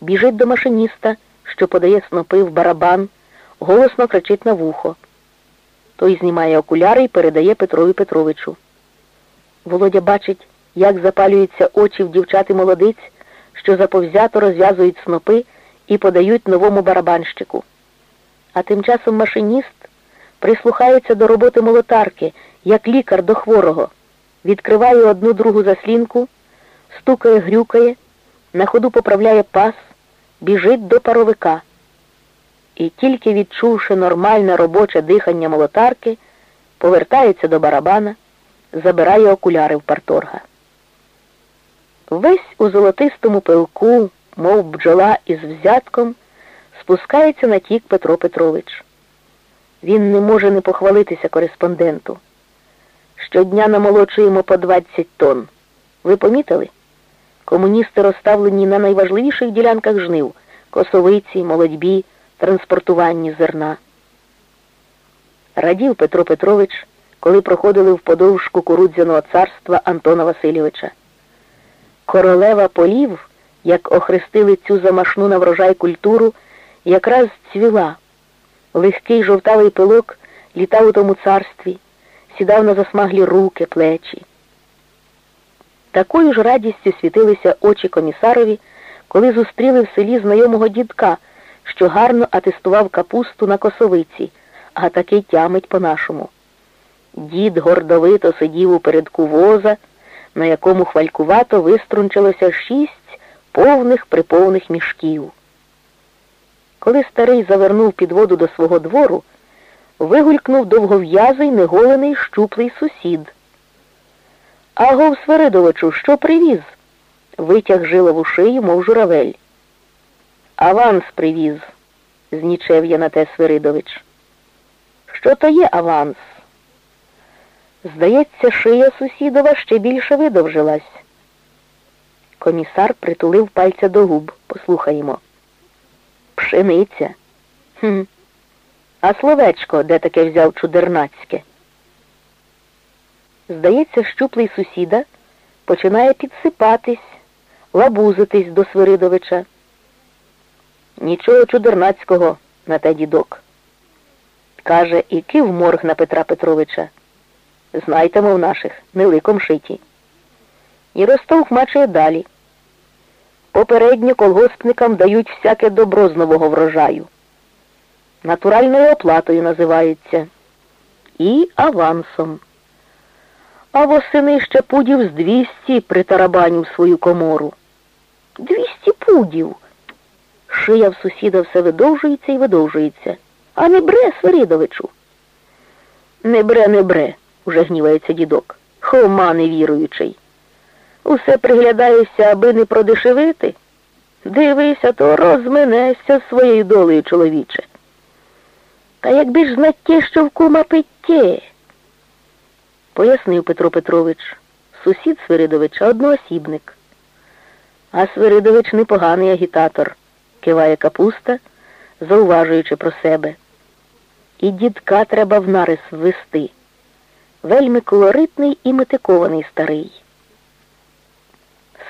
біжить до машиніста, що подає снопи в барабан, голосно кричить на вухо. Той знімає окуляри і передає Петрові Петровичу. Володя бачить, як запалюються очі в дівчат і молодиць, що заповзято розв'язують снопи і подають новому барабанщику. А тим часом машиніст прислухається до роботи молотарки, як лікар до хворого, відкриває одну другу заслінку, стукає, грюкає, на ходу поправляє пас, біжить до паровика. І тільки відчувши нормальне робоче дихання молотарки, повертається до барабана, забирає окуляри в парторга. Весь у золотистому пилку, мов бджола із взятком, спускається на тік Петро Петрович. Він не може не похвалитися кореспонденту. Щодня намолочуємо по 20 тонн. Ви помітили? Комуністи розставлені на найважливіших ділянках жнив косовиці, молодьбі, транспортуванні зерна. Радів Петро Петрович, коли проходили вподовж кукурудзяного царства Антона Васильовича. Королева полів, як охрестили цю замашну на врожай культуру, якраз цвіла. Легкий жовтавий пилок літав у тому царстві, сідав на засмаглі руки, плечі. Такою ж радістю світилися очі комісарові, коли зустріли в селі знайомого дідка, що гарно атестував капусту на косовиці, а такий тямить по-нашому. Дід гордовито сидів у передку воза, на якому хвалькувато виструнчилося шість повних приповних мішків. Коли старий завернув під воду до свого двору, вигулькнув довгов'язий, неголений, щуплий сусід. Агов Свиридовичу, що привіз? Витяг жилову шию, мов журавель. Аванс привіз, знічев я на те Свиридович. Що то є аванс? Здається, шия сусідова ще більше видовжилась. Комісар притулив пальця до губ. Послухаємо. Пшениця. Хм. А словечко де таке взяв чудернацьке? Здається, щуплий сусіда починає підсипатись, лабузитись до Свиридовича. Нічого чудернацького на те дідок. Каже, і кив морг на Петра Петровича. Знайте, мов наших, не ликом шиті. І Ростов мачає далі. Попередньо колгоспникам дають всяке добро з нового врожаю. Натуральною оплатою називається. І авансом. А восени ще пудів з двісті притарабанів свою комору. Двісті пудів. Шия в сусіда все видовжується і видовжується. А не бре, Свиридовичу. Не бре, не бре, уже гнівається дідок. Хома невіруючий. Усе приглядаєшся, аби не продешевити. Дивися, то розминешся своєю долею, чоловіче. Та якби ж знаттє, що в кума питтє, пояснив Петро Петрович, сусід Свиридовича одноосібник. А Свиридович непоганий агітатор, киває капуста, зауважуючи про себе. І дідка треба в нарис ввести. Вельми колоритний і метикований старий.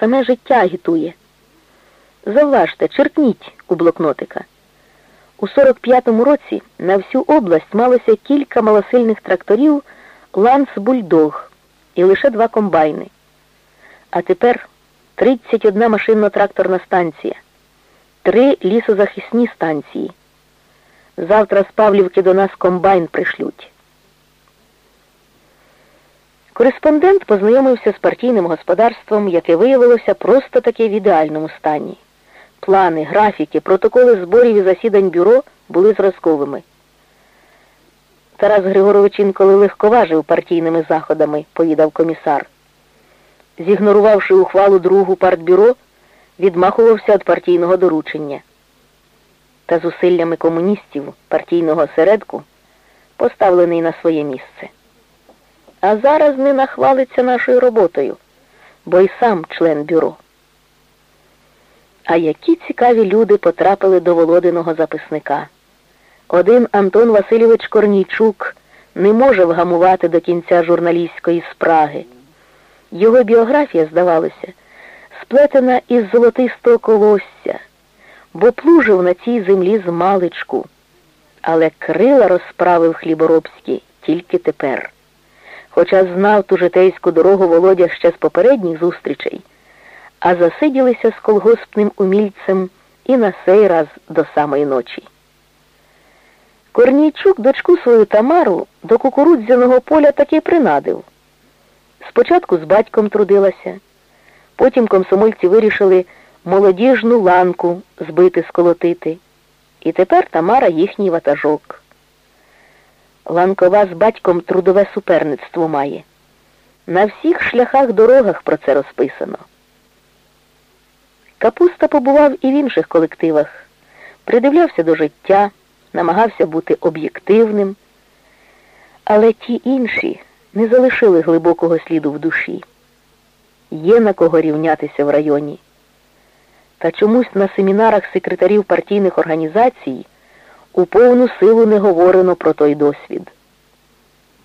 Саме життя агітує. Завважте, черкніть у блокнотика. У 45-му році на всю область малося кілька малосильних тракторів Ланс Бульдог і лише два комбайни. А тепер 31 машинно-тракторна станція, три лісозахисні станції. Завтра з Павлівки до нас комбайн пришлють. Кореспондент познайомився з партійним господарством, яке виявилося просто таки в ідеальному стані. Плани, графіки, протоколи зборів і засідань бюро були зразковими. Тарас Григорович інколи легковажив партійними заходами, повідав комісар. Зігнорувавши ухвалу другу партбюро, відмахувався від партійного доручення. Та зусиллями комуністів партійного середку поставлений на своє місце. А зараз не нахвалиться нашою роботою, бо й сам член бюро. А які цікаві люди потрапили до Володиного записника. Один Антон Васильович Корнійчук не може вгамувати до кінця журналістської спраги. Його біографія, здавалося, сплетена із золотистого колосся, бо плужив на цій землі з маличку, але крила розправив хліборобські тільки тепер. Хоча знав ту житейську дорогу Володя ще з попередніх зустрічей, а засиділися з колгоспним умільцем і на сей раз до самої ночі. Корнійчук дочку свою Тамару до кукурудзяного поля таки принадив. Спочатку з батьком трудилася, потім комсомольці вирішили молодіжну ланку збити сколотити. І тепер Тамара їхній ватажок. Ланкова з батьком трудове суперництво має. На всіх шляхах дорогах про це розписано. Капуста побував і в інших колективах, придивлявся до життя, намагався бути об'єктивним, але ті інші не залишили глибокого сліду в душі. Є на кого рівнятися в районі. Та чомусь на семінарах секретарів партійних організацій у повну силу не говорено про той досвід.